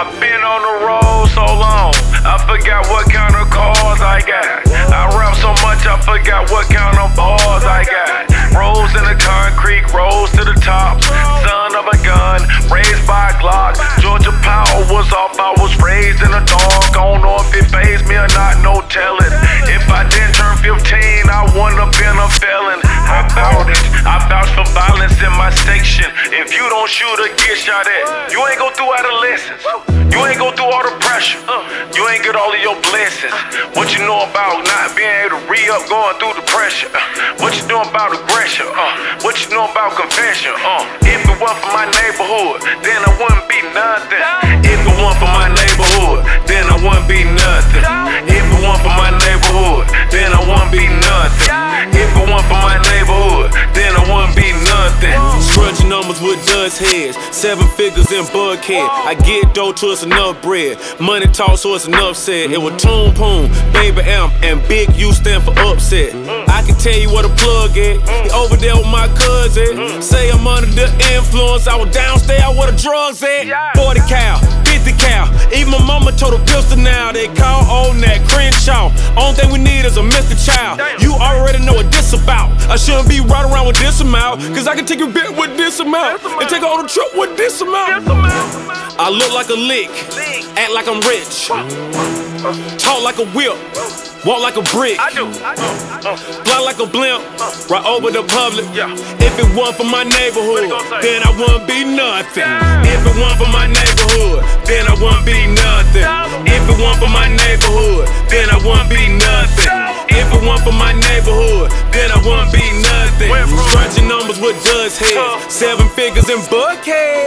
I've been on the road so long, I forgot what kind of cars I got. For violence in my section. If you don't shoot or get shot at, you ain't go through adolescence. You ain't go through all the pressure. You ain't get all of your blessings. What you know about not being able to re up going through the pressure? What you know about aggression? Uh, what you know about confession? Uh, if it wasn't for my neighborhood, then I wouldn't be nothing. Heads, seven figures in Buckhead. I get dough to it's enough bread. Money talk, so it's enough said. It was Toon Poon, Baby Amp, and Big U stand for upset. I can tell you what a plug at. He over there with my cousin. Say I'm under the influence. I was downstairs where the drugs at. 40 cal, 50 cal. Even my mama told a pistol now. They call on that Crenshaw. Only thing we need is a I shouldn't be right around with this amount. Cause I can take a bit with this amount. And take on a trip with this amount. I look like a lick, act like I'm rich, talk like a whip, walk like a brick, I do, I do. Fly like a blimp, right over the public. If it weren't for my neighborhood, What you gonna say? then I wouldn't be nothing. If it weren't for my neighborhood, then I wouldn't be nothing. If it weren't for my neighborhood, then I wouldn't be nothing. If it wasn't for my neighborhood, then I wouldn't be with dust heads, seven figures in Buckhead.